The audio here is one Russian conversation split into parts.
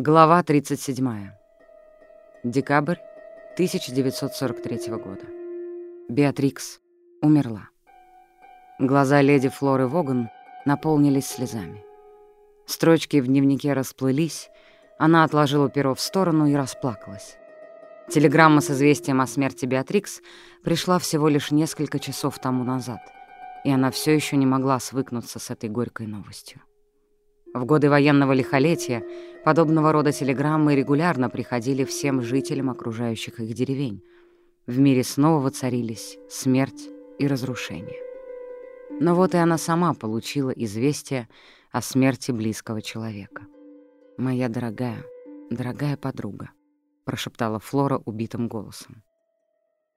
Глава 37. Декабрь 1943 года. Беатрикс умерла. Глаза леди Флоры Воган наполнились слезами. Строчки в дневнике расплылись, она отложила перо в сторону и расплакалась. Телеграмма с известием о смерти Беатрикс пришла всего лишь несколько часов тому назад, и она все еще не могла свыкнуться с этой горькой новостью. В годы военного лихолетия подобного рода телеграммы регулярно приходили всем жителям окружающих их деревень. В мире снова воцарились смерть и разрушение. Но вот и она сама получила известие о смерти близкого человека. «Моя дорогая, дорогая подруга», — прошептала Флора убитым голосом.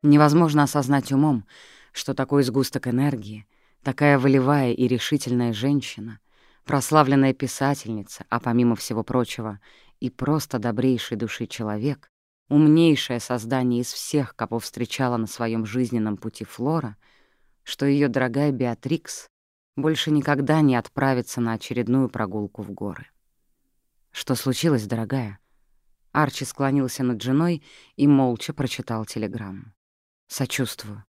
Невозможно осознать умом, что такой сгусток энергии, такая волевая и решительная женщина — прославленная писательница, а помимо всего прочего и просто добрейшей души человек, умнейшее создание из всех, кого встречала на своем жизненном пути Флора, что ее дорогая Беатрикс больше никогда не отправится на очередную прогулку в горы. «Что случилось, дорогая?» Арчи склонился над женой и молча прочитал телеграмму. «Сочувствую.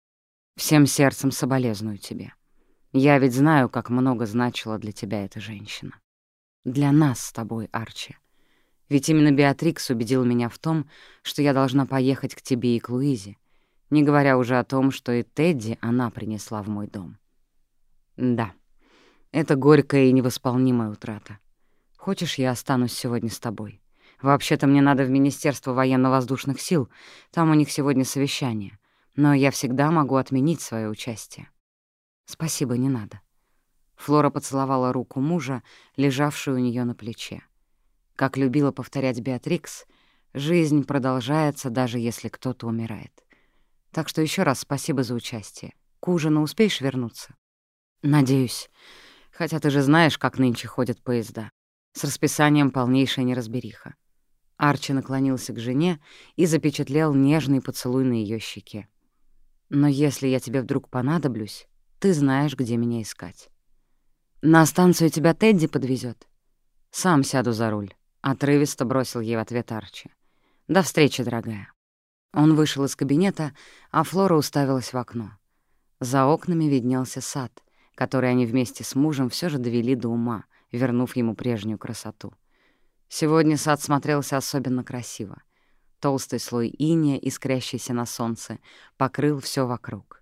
Всем сердцем соболезную тебе. Я ведь знаю, как много значила для тебя эта женщина. Для нас с тобой, Арчи. Ведь именно Беатрикс убедил меня в том, что я должна поехать к тебе и к Луизе, не говоря уже о том, что и Тедди она принесла в мой дом. Да, это горькая и невосполнимая утрата. Хочешь, я останусь сегодня с тобой? Вообще-то мне надо в Министерство военно-воздушных сил, там у них сегодня совещание, но я всегда могу отменить свое участие. «Спасибо, не надо». Флора поцеловала руку мужа, лежавшую у нее на плече. Как любила повторять Беатрикс, жизнь продолжается, даже если кто-то умирает. Так что еще раз спасибо за участие. К ужину успеешь вернуться? Надеюсь. Хотя ты же знаешь, как нынче ходят поезда. С расписанием полнейшая неразбериха. Арчи наклонился к жене и запечатлел нежный поцелуй на ее щеке. «Но если я тебе вдруг понадоблюсь, ты знаешь, где меня искать. На станцию тебя Тедди подвезет. Сам сяду за руль. Отрывисто бросил ей в ответ Арчи. До встречи, дорогая. Он вышел из кабинета, а Флора уставилась в окно. За окнами виднелся сад, который они вместе с мужем все же довели до ума, вернув ему прежнюю красоту. Сегодня сад смотрелся особенно красиво. Толстый слой иния, искрящийся на солнце, покрыл все вокруг.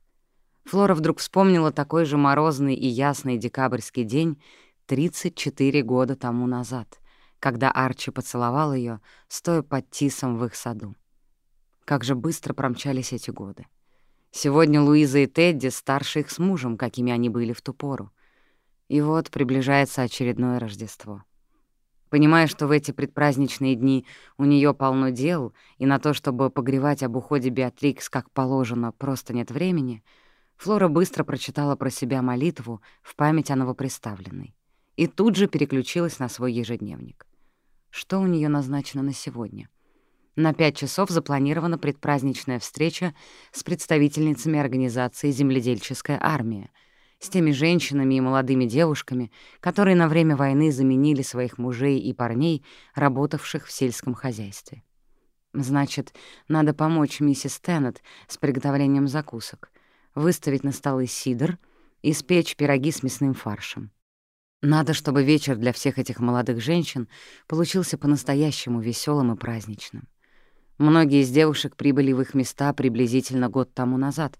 Флора вдруг вспомнила такой же морозный и ясный декабрьский день 34 года тому назад, когда Арчи поцеловал ее, стоя под тисом в их саду. Как же быстро промчались эти годы. Сегодня Луиза и Тедди старше их с мужем, какими они были в ту пору. И вот приближается очередное Рождество. Понимая, что в эти предпраздничные дни у нее полно дел, и на то, чтобы погревать об уходе Беатрикс как положено, просто нет времени — Флора быстро прочитала про себя молитву в память о новоприставленной и тут же переключилась на свой ежедневник. Что у нее назначено на сегодня? На пять часов запланирована предпраздничная встреча с представительницами организации «Земледельческая армия», с теми женщинами и молодыми девушками, которые на время войны заменили своих мужей и парней, работавших в сельском хозяйстве. Значит, надо помочь миссис Теннет с приготовлением закусок — выставить на столы сидр, испечь пироги с мясным фаршем. Надо, чтобы вечер для всех этих молодых женщин получился по-настоящему веселым и праздничным. Многие из девушек прибыли в их места приблизительно год тому назад,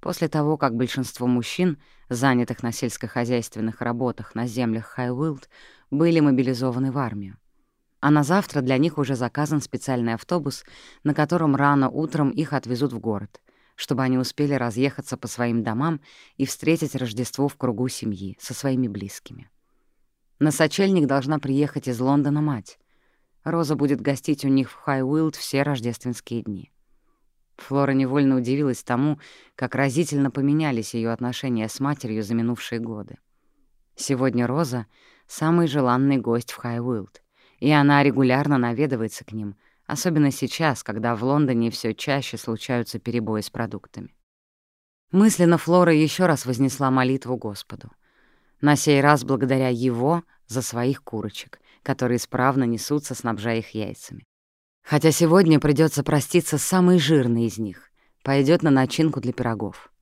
после того, как большинство мужчин, занятых на сельскохозяйственных работах на землях Хайуилд, были мобилизованы в армию. А на завтра для них уже заказан специальный автобус, на котором рано утром их отвезут в город — чтобы они успели разъехаться по своим домам и встретить Рождество в кругу семьи, со своими близкими. На сочельник должна приехать из Лондона мать. Роза будет гостить у них в Хайуилд все рождественские дни. Флора невольно удивилась тому, как разительно поменялись ее отношения с матерью за минувшие годы. Сегодня Роза — самый желанный гость в Хайуилд, и она регулярно наведывается к ним — особенно сейчас, когда в Лондоне все чаще случаются перебои с продуктами. Мысленно Флора еще раз вознесла молитву Господу. На сей раз благодаря Его за своих курочек, которые исправно несутся, снабжая их яйцами. Хотя сегодня придется проститься с самой жирной из них, пойдет на начинку для пирогов.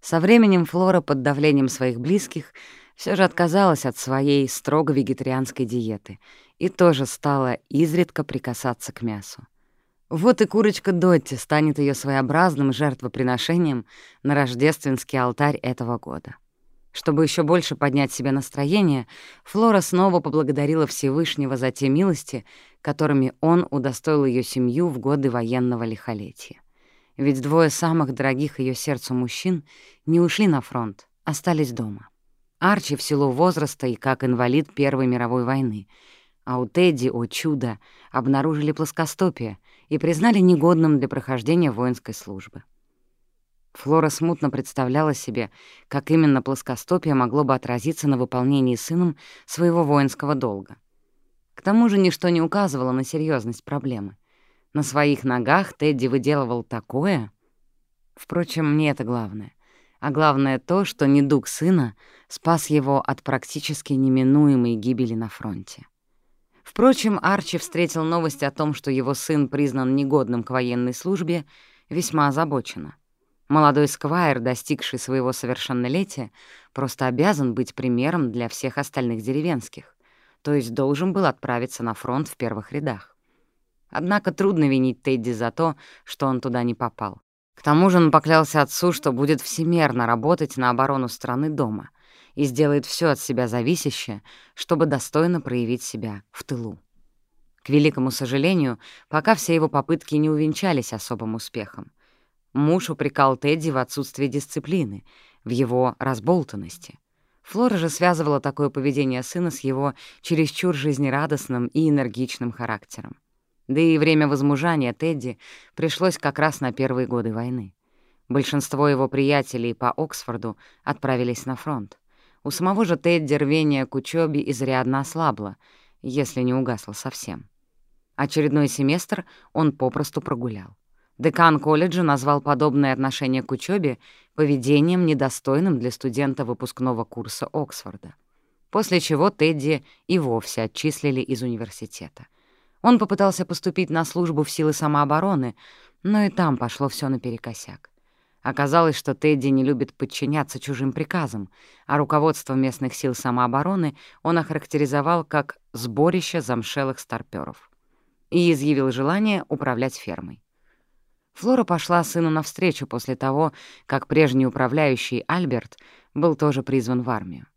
Со временем Флора под давлением своих близких все же отказалась от своей строго вегетарианской диеты и тоже стала изредка прикасаться к мясу. Вот и курочка Дотти станет ее своеобразным жертвоприношением на рождественский алтарь этого года. Чтобы еще больше поднять себе настроение, Флора снова поблагодарила Всевышнего за те милости, которыми он удостоил ее семью в годы военного лихолетия. Ведь двое самых дорогих ее сердцу мужчин не ушли на фронт, остались дома. Арчи в силу возраста и как инвалид Первой мировой войны, а у Тедди, о чудо, обнаружили плоскостопие и признали негодным для прохождения воинской службы. Флора смутно представляла себе, как именно плоскостопие могло бы отразиться на выполнении сыном своего воинского долга. К тому же ничто не указывало на серьезность проблемы. На своих ногах Тедди выделывал такое... Впрочем, не это главное. А главное то, что недуг сына спас его от практически неминуемой гибели на фронте. Впрочем, Арчи встретил новость о том, что его сын признан негодным к военной службе, весьма озабоченно. Молодой сквайр, достигший своего совершеннолетия, просто обязан быть примером для всех остальных деревенских, то есть должен был отправиться на фронт в первых рядах. Однако трудно винить Тедди за то, что он туда не попал. К тому же он поклялся отцу, что будет всемерно работать на оборону страны дома и сделает все от себя зависящее, чтобы достойно проявить себя в тылу. К великому сожалению, пока все его попытки не увенчались особым успехом. Муж упрекал Тедди в отсутствии дисциплины, в его разболтанности. Флора же связывала такое поведение сына с его чересчур жизнерадостным и энергичным характером. Да и время возмужания Тедди пришлось как раз на первые годы войны. Большинство его приятелей по Оксфорду отправились на фронт. У самого же Тедди рвение к учебе изрядно ослабло, если не угасло совсем. Очередной семестр он попросту прогулял. Декан колледжа назвал подобное отношение к учебе поведением, недостойным для студента выпускного курса Оксфорда. После чего Тедди и вовсе отчислили из университета. Он попытался поступить на службу в силы самообороны, но и там пошло все наперекосяк. Оказалось, что Тедди не любит подчиняться чужим приказам, а руководство местных сил самообороны он охарактеризовал как «сборище замшелых старпёров» и изъявил желание управлять фермой. Флора пошла сыну навстречу после того, как прежний управляющий Альберт был тоже призван в армию.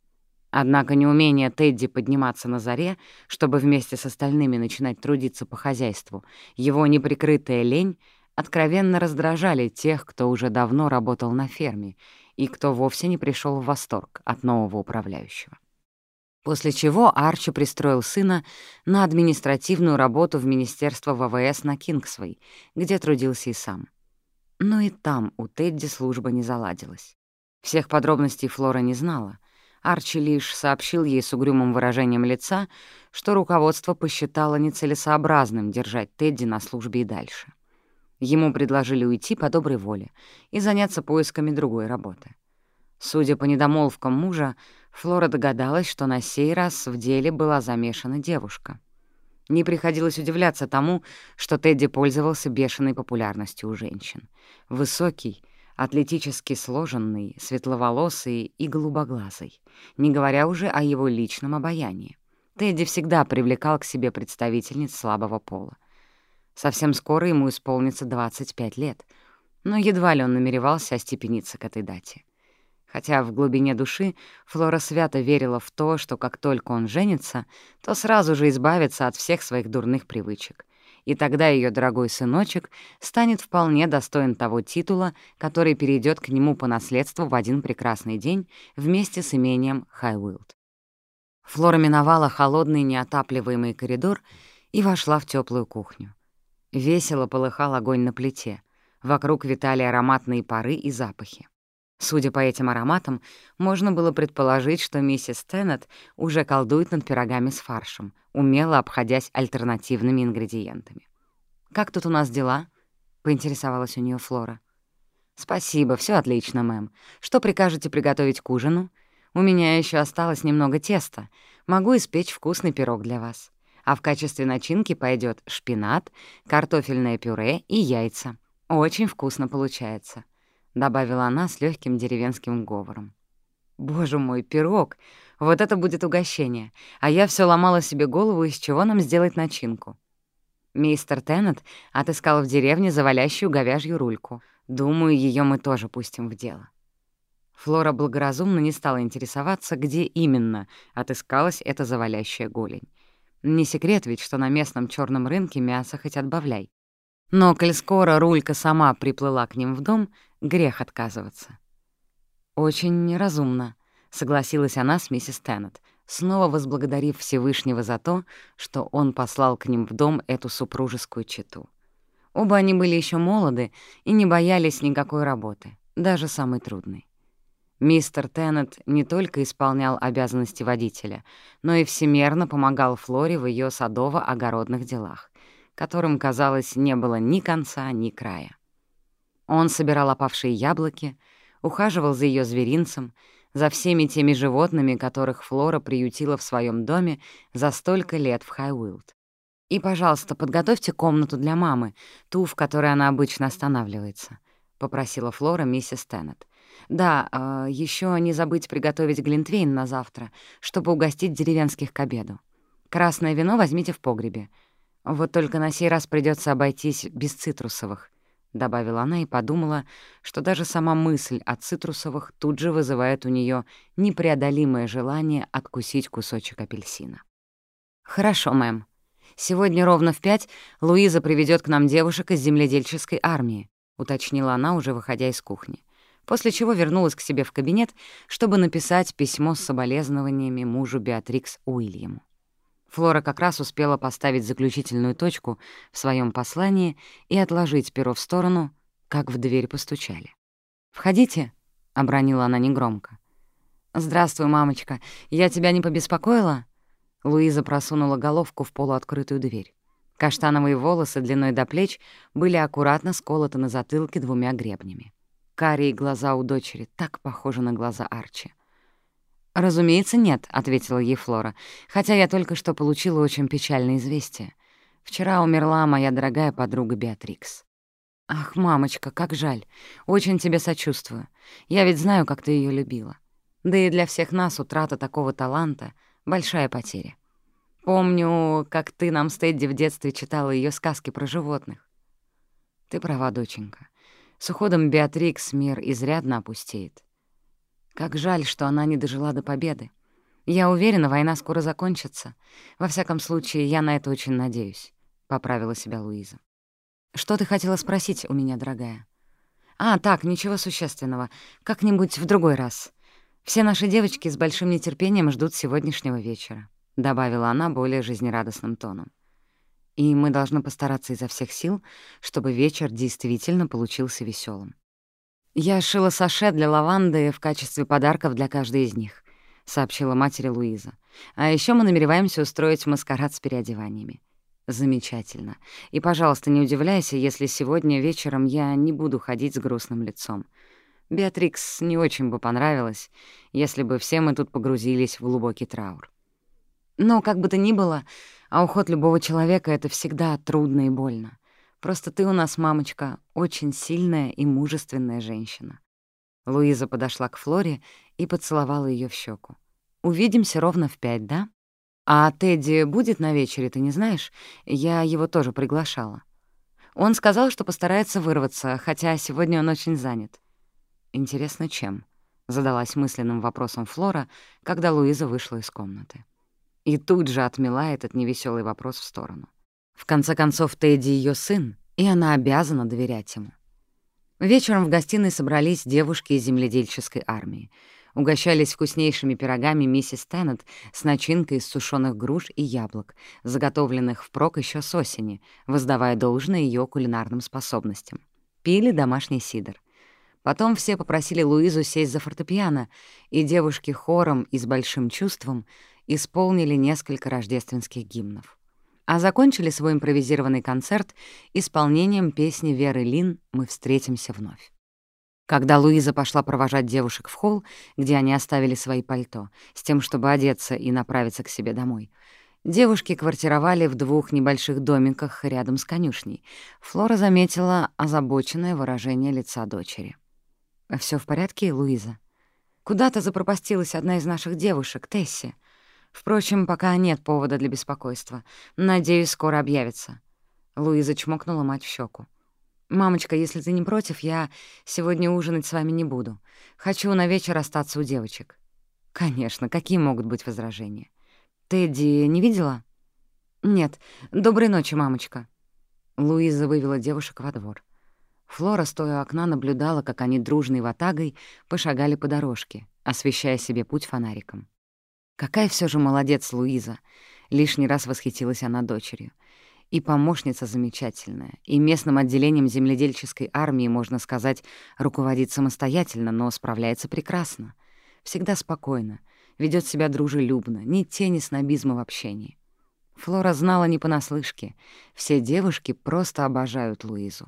Однако неумение Тедди подниматься на заре, чтобы вместе с остальными начинать трудиться по хозяйству, его неприкрытая лень откровенно раздражали тех, кто уже давно работал на ферме и кто вовсе не пришел в восторг от нового управляющего. После чего Арчи пристроил сына на административную работу в Министерство ВВС на Кингсвей, где трудился и сам. Но и там у Тедди служба не заладилась. Всех подробностей Флора не знала. Арчи лишь сообщил ей с угрюмым выражением лица, что руководство посчитало нецелесообразным держать Тедди на службе и дальше. Ему предложили уйти по доброй воле и заняться поисками другой работы. Судя по недомолвкам мужа, Флора догадалась, что на сей раз в деле была замешана девушка. Не приходилось удивляться тому, что Тедди пользовался бешеной популярностью у женщин. Высокий, атлетически сложенный, светловолосый и голубоглазый, не говоря уже о его личном обаянии. Тедди всегда привлекал к себе представительниц слабого пола. Совсем скоро ему исполнится 25 лет, но едва ли он намеревался остепениться к этой дате хотя в глубине души Флора свято верила в то, что как только он женится, то сразу же избавится от всех своих дурных привычек. И тогда ее дорогой сыночек станет вполне достоин того титула, который перейдет к нему по наследству в один прекрасный день вместе с имением Хайуилд. Флора миновала холодный неотапливаемый коридор и вошла в теплую кухню. Весело полыхал огонь на плите. Вокруг витали ароматные пары и запахи. Судя по этим ароматам, можно было предположить, что миссис Теннет уже колдует над пирогами с фаршем, умело обходясь альтернативными ингредиентами. «Как тут у нас дела?» — поинтересовалась у нее Флора. «Спасибо, все отлично, мэм. Что прикажете приготовить к ужину? У меня еще осталось немного теста. Могу испечь вкусный пирог для вас. А в качестве начинки пойдет шпинат, картофельное пюре и яйца. Очень вкусно получается», — добавила она с легким деревенским говором. «Боже мой, пирог! Вот это будет угощение! А я все ломала себе голову, из чего нам сделать начинку». Мистер Теннет отыскал в деревне завалящую говяжью рульку. Думаю, ее мы тоже пустим в дело. Флора благоразумно не стала интересоваться, где именно отыскалась эта завалящая голень. Не секрет ведь, что на местном черном рынке мясо хоть отбавляй. Но, коль скоро рулька сама приплыла к ним в дом, грех отказываться. «Очень неразумно», — согласилась она с миссис Теннет, снова возблагодарив Всевышнего за то, что он послал к ним в дом эту супружескую чету. Оба они были еще молоды и не боялись никакой работы, даже самой трудной. Мистер Теннет не только исполнял обязанности водителя, но и всемерно помогал Флоре в ее садово-огородных делах, которым, казалось, не было ни конца, ни края. Он собирал опавшие яблоки, ухаживал за ее зверинцем, за всеми теми животными, которых Флора приютила в своем доме за столько лет в Хайуилд. И, пожалуйста, подготовьте комнату для мамы, ту, в которой она обычно останавливается, — попросила Флора миссис Теннет. Да, э, еще не забыть приготовить глинтвейн на завтра, чтобы угостить деревенских к обеду. Красное вино возьмите в погребе. Вот только на сей раз придется обойтись без цитрусовых, — добавила она и подумала, что даже сама мысль о цитрусовых тут же вызывает у нее непреодолимое желание откусить кусочек апельсина. «Хорошо, мэм. Сегодня ровно в пять Луиза приведет к нам девушек из земледельческой армии», — уточнила она, уже выходя из кухни после чего вернулась к себе в кабинет, чтобы написать письмо с соболезнованиями мужу Беатрикс Уильяму. Флора как раз успела поставить заключительную точку в своем послании и отложить перо в сторону, как в дверь постучали. «Входите», — обронила она негромко. «Здравствуй, мамочка. Я тебя не побеспокоила?» Луиза просунула головку в полуоткрытую дверь. Каштановые волосы длиной до плеч были аккуратно сколоты на затылке двумя гребнями. Карие глаза у дочери так похожи на глаза Арчи. «Разумеется, нет», — ответила ей Флора, «хотя я только что получила очень печальное известие. Вчера умерла моя дорогая подруга Беатрикс». «Ах, мамочка, как жаль. Очень тебе сочувствую. Я ведь знаю, как ты ее любила. Да и для всех нас утрата такого таланта — большая потеря. Помню, как ты нам с Тедди в детстве читала ее сказки про животных. Ты права, доченька. С уходом Беатрикс мир изрядно опустеет. Как жаль, что она не дожила до победы. Я уверена, война скоро закончится. Во всяком случае, я на это очень надеюсь», — поправила себя Луиза. «Что ты хотела спросить у меня, дорогая?» «А, так, ничего существенного. Как-нибудь в другой раз. Все наши девочки с большим нетерпением ждут сегодняшнего вечера», — добавила она более жизнерадостным тоном и мы должны постараться изо всех сил, чтобы вечер действительно получился веселым. «Я шила саше для лаванды в качестве подарков для каждой из них», — сообщила матери Луиза. «А еще мы намереваемся устроить маскарад с переодеваниями». «Замечательно. И, пожалуйста, не удивляйся, если сегодня вечером я не буду ходить с грустным лицом. Беатрикс не очень бы понравилось, если бы все мы тут погрузились в глубокий траур. Но, как бы то ни было, а уход любого человека — это всегда трудно и больно. Просто ты у нас, мамочка, очень сильная и мужественная женщина». Луиза подошла к Флоре и поцеловала ее в щеку. «Увидимся ровно в пять, да? А Тедди будет на вечере, ты не знаешь? Я его тоже приглашала. Он сказал, что постарается вырваться, хотя сегодня он очень занят». «Интересно, чем?» — задалась мысленным вопросом Флора, когда Луиза вышла из комнаты. И тут же отмела этот невеселый вопрос в сторону. В конце концов, Тедди — ее сын, и она обязана доверять ему. Вечером в гостиной собрались девушки из земледельческой армии. Угощались вкуснейшими пирогами миссис Теннет с начинкой из сушеных груш и яблок, заготовленных впрок еще с осени, воздавая должное ее кулинарным способностям. Пили домашний сидр. Потом все попросили Луизу сесть за фортепиано, и девушки хором и с большим чувством исполнили несколько рождественских гимнов. А закончили свой импровизированный концерт исполнением песни Веры Лин «Мы встретимся вновь». Когда Луиза пошла провожать девушек в холл, где они оставили свои пальто, с тем, чтобы одеться и направиться к себе домой, Девушки квартировали в двух небольших домиках рядом с конюшней. Флора заметила озабоченное выражение лица дочери. Все в порядке, Луиза?» «Куда-то запропастилась одна из наших девушек, Тесси. Впрочем, пока нет повода для беспокойства. Надеюсь, скоро объявится». Луиза чмокнула мать в щеку. «Мамочка, если ты не против, я сегодня ужинать с вами не буду. Хочу на вечер остаться у девочек». «Конечно, какие могут быть возражения?» «Тедди не видела?» «Нет. Доброй ночи, мамочка». Луиза вывела девушек во двор. Флора, стоя у окна, наблюдала, как они дружной ватагой пошагали по дорожке, освещая себе путь фонариком. Какая все же молодец Луиза! Лишний раз восхитилась она дочерью. И помощница замечательная, и местным отделением земледельческой армии, можно сказать, руководит самостоятельно, но справляется прекрасно. Всегда спокойно, ведет себя дружелюбно, ни тени снобизма в общении. Флора знала не понаслышке. Все девушки просто обожают Луизу.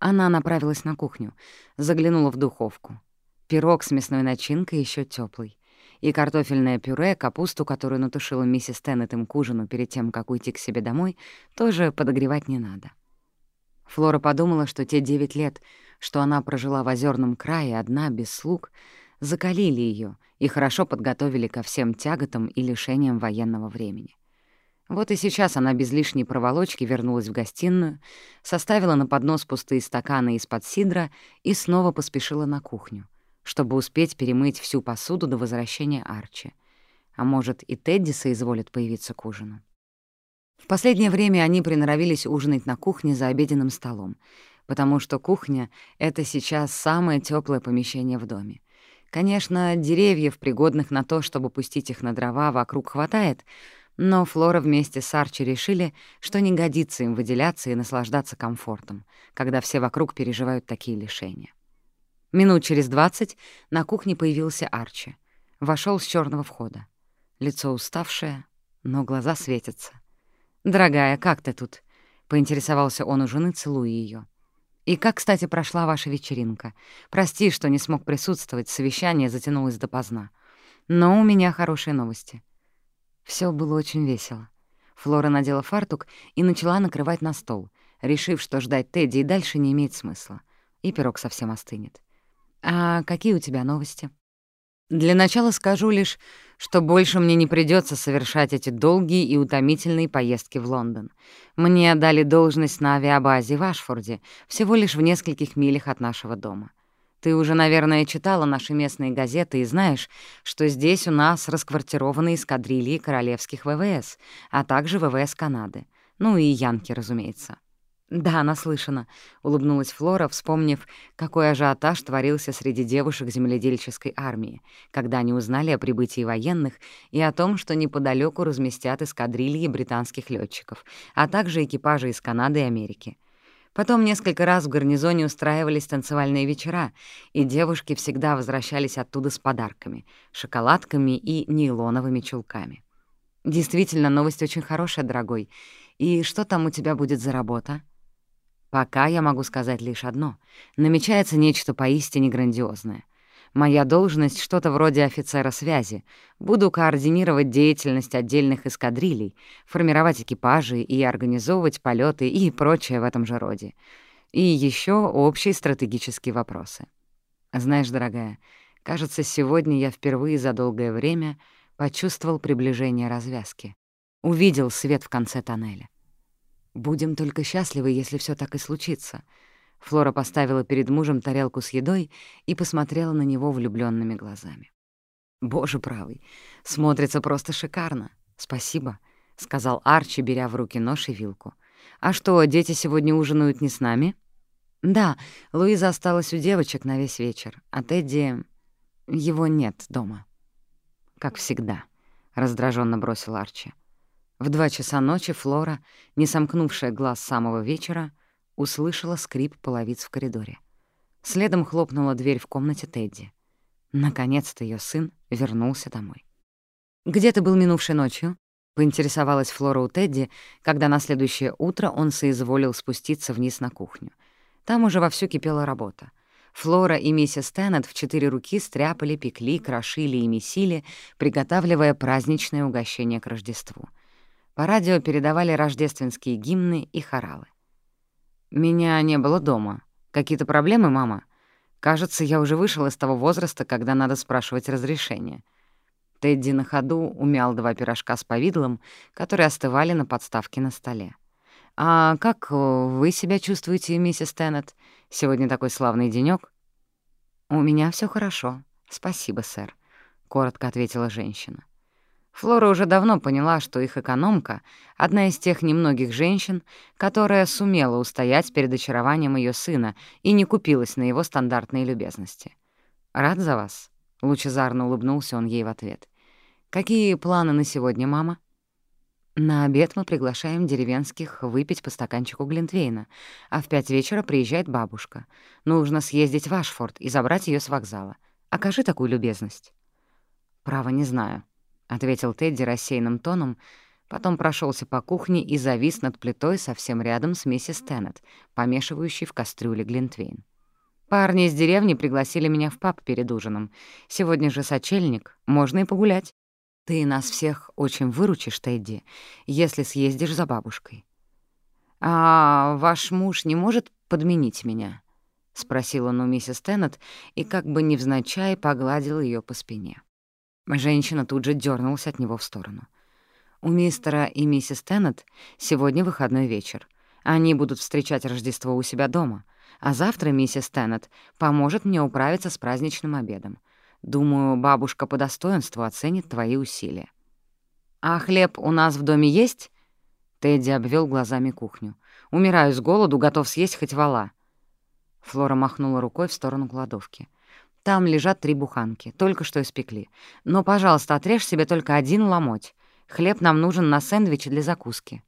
Она направилась на кухню, заглянула в духовку. Пирог с мясной начинкой еще теплый, И картофельное пюре, капусту, которую натушила миссис Теннетом к ужину перед тем, как уйти к себе домой, тоже подогревать не надо. Флора подумала, что те девять лет, что она прожила в озерном крае одна, без слуг, закалили ее и хорошо подготовили ко всем тяготам и лишениям военного времени. Вот и сейчас она без лишней проволочки вернулась в гостиную, составила на поднос пустые стаканы из-под сидра и снова поспешила на кухню, чтобы успеть перемыть всю посуду до возвращения Арчи. А может, и Тедди соизволит появиться к ужину. В последнее время они приноровились ужинать на кухне за обеденным столом, потому что кухня — это сейчас самое теплое помещение в доме. Конечно, деревьев, пригодных на то, чтобы пустить их на дрова, вокруг хватает — но Флора вместе с Арчи решили, что не годится им выделяться и наслаждаться комфортом, когда все вокруг переживают такие лишения. Минут через двадцать на кухне появился Арчи. Вошел с черного входа. Лицо уставшее, но глаза светятся. «Дорогая, как ты тут?» — поинтересовался он у жены, целуя ее. «И как, кстати, прошла ваша вечеринка? Прости, что не смог присутствовать, совещание затянулось допоздна. Но у меня хорошие новости. Все было очень весело. Флора надела фартук и начала накрывать на стол, решив, что ждать Тедди и дальше не имеет смысла, и пирог совсем остынет. «А какие у тебя новости?» «Для начала скажу лишь, что больше мне не придется совершать эти долгие и утомительные поездки в Лондон. Мне дали должность на авиабазе в Ашфорде, всего лишь в нескольких милях от нашего дома. Ты уже, наверное, читала наши местные газеты и знаешь, что здесь у нас расквартированы эскадрильи королевских ВВС, а также ВВС Канады. Ну и Янки, разумеется. «Да, наслышана», — улыбнулась Флора, вспомнив, какой ажиотаж творился среди девушек земледельческой армии, когда они узнали о прибытии военных и о том, что неподалеку разместят эскадрильи британских летчиков, а также экипажи из Канады и Америки. Потом несколько раз в гарнизоне устраивались танцевальные вечера, и девушки всегда возвращались оттуда с подарками — шоколадками и нейлоновыми чулками. «Действительно, новость очень хорошая, дорогой. И что там у тебя будет за работа?» «Пока я могу сказать лишь одно. Намечается нечто поистине грандиозное — Моя должность — что-то вроде офицера связи. Буду координировать деятельность отдельных эскадрилей, формировать экипажи и организовывать полеты и прочее в этом же роде. И еще общие стратегические вопросы. Знаешь, дорогая, кажется, сегодня я впервые за долгое время почувствовал приближение развязки. Увидел свет в конце тоннеля. Будем только счастливы, если все так и случится — Флора поставила перед мужем тарелку с едой и посмотрела на него влюбленными глазами. «Боже правый, смотрится просто шикарно. Спасибо», — сказал Арчи, беря в руки нож и вилку. «А что, дети сегодня ужинают не с нами?» «Да, Луиза осталась у девочек на весь вечер, а Тедди... его нет дома». «Как всегда», — раздраженно бросил Арчи. В два часа ночи Флора, не сомкнувшая глаз с самого вечера, услышала скрип половиц в коридоре. Следом хлопнула дверь в комнате Тедди. Наконец-то ее сын вернулся домой. «Где ты был минувшей ночью?» — поинтересовалась Флора у Тедди, когда на следующее утро он соизволил спуститься вниз на кухню. Там уже вовсю кипела работа. Флора и миссис Теннет в четыре руки стряпали, пекли, крошили и месили, приготавливая праздничное угощение к Рождеству. По радио передавали рождественские гимны и хоралы. «Меня не было дома. Какие-то проблемы, мама? Кажется, я уже вышел из того возраста, когда надо спрашивать разрешение». Тедди на ходу умял два пирожка с повидлом, которые остывали на подставке на столе. «А как вы себя чувствуете, миссис Теннет? Сегодня такой славный денёк?» «У меня всё хорошо. Спасибо, сэр», — коротко ответила женщина. Флора уже давно поняла, что их экономка — одна из тех немногих женщин, которая сумела устоять перед очарованием ее сына и не купилась на его стандартные любезности. «Рад за вас», — лучезарно улыбнулся он ей в ответ. «Какие планы на сегодня, мама?» «На обед мы приглашаем деревенских выпить по стаканчику Глинтвейна, а в пять вечера приезжает бабушка. Нужно съездить в Ашфорд и забрать ее с вокзала. Окажи такую любезность». «Право не знаю», — ответил Тедди рассеянным тоном, потом прошелся по кухне и завис над плитой совсем рядом с миссис Теннет, помешивающей в кастрюле Глинтвейн. «Парни из деревни пригласили меня в паб перед ужином. Сегодня же сочельник, можно и погулять. Ты нас всех очень выручишь, Тедди, если съездишь за бабушкой». «А ваш муж не может подменить меня?» — спросил он у миссис Теннет и как бы невзначай погладил ее по спине. Женщина тут же дернулась от него в сторону. «У мистера и миссис Теннет сегодня выходной вечер. Они будут встречать Рождество у себя дома, а завтра миссис Теннет поможет мне управиться с праздничным обедом. Думаю, бабушка по достоинству оценит твои усилия». «А хлеб у нас в доме есть?» Тедди обвел глазами кухню. «Умираю с голоду, готов съесть хоть вала». Флора махнула рукой в сторону кладовки. Там лежат три буханки, только что испекли. Но, пожалуйста, отрежь себе только один ломоть. Хлеб нам нужен на сэндвичи для закуски».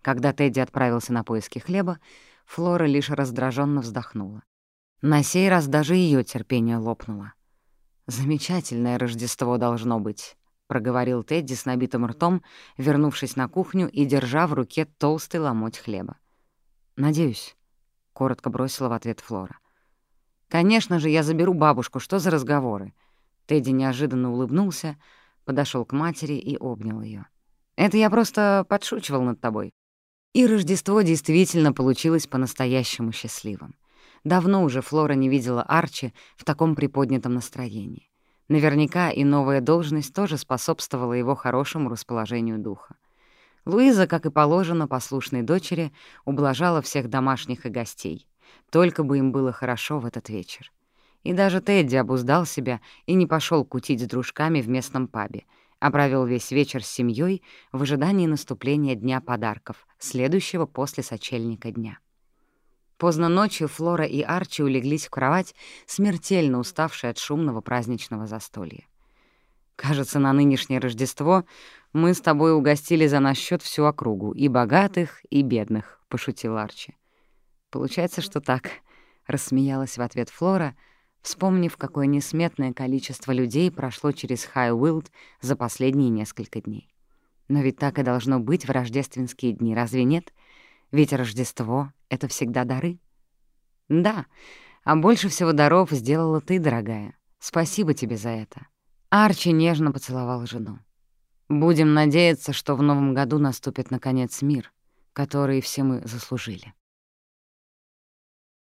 Когда Тедди отправился на поиски хлеба, Флора лишь раздраженно вздохнула. На сей раз даже ее терпение лопнуло. «Замечательное Рождество должно быть», — проговорил Тедди с набитым ртом, вернувшись на кухню и держа в руке толстый ломоть хлеба. «Надеюсь», — коротко бросила в ответ Флора. «Конечно же, я заберу бабушку. Что за разговоры?» Тедди неожиданно улыбнулся, подошел к матери и обнял ее. «Это я просто подшучивал над тобой». И Рождество действительно получилось по-настоящему счастливым. Давно уже Флора не видела Арчи в таком приподнятом настроении. Наверняка и новая должность тоже способствовала его хорошему расположению духа. Луиза, как и положено послушной дочери, ублажала всех домашних и гостей. Только бы им было хорошо в этот вечер. И даже Тедди обуздал себя и не пошел кутить с дружками в местном пабе, а провел весь вечер с семьей в ожидании наступления Дня подарков, следующего после сочельника дня. Поздно ночью Флора и Арчи улеглись в кровать, смертельно уставшие от шумного праздничного застолья. «Кажется, на нынешнее Рождество мы с тобой угостили за наш счет всю округу, и богатых, и бедных», — пошутил Арчи. «Получается, что так», — рассмеялась в ответ Флора, вспомнив, какое несметное количество людей прошло через Хай-Уилд за последние несколько дней. Но ведь так и должно быть в рождественские дни, разве нет? Ведь Рождество — это всегда дары. Да, а больше всего даров сделала ты, дорогая. Спасибо тебе за это. Арчи нежно поцеловал жену. Будем надеяться, что в новом году наступит, наконец, мир, который все мы заслужили.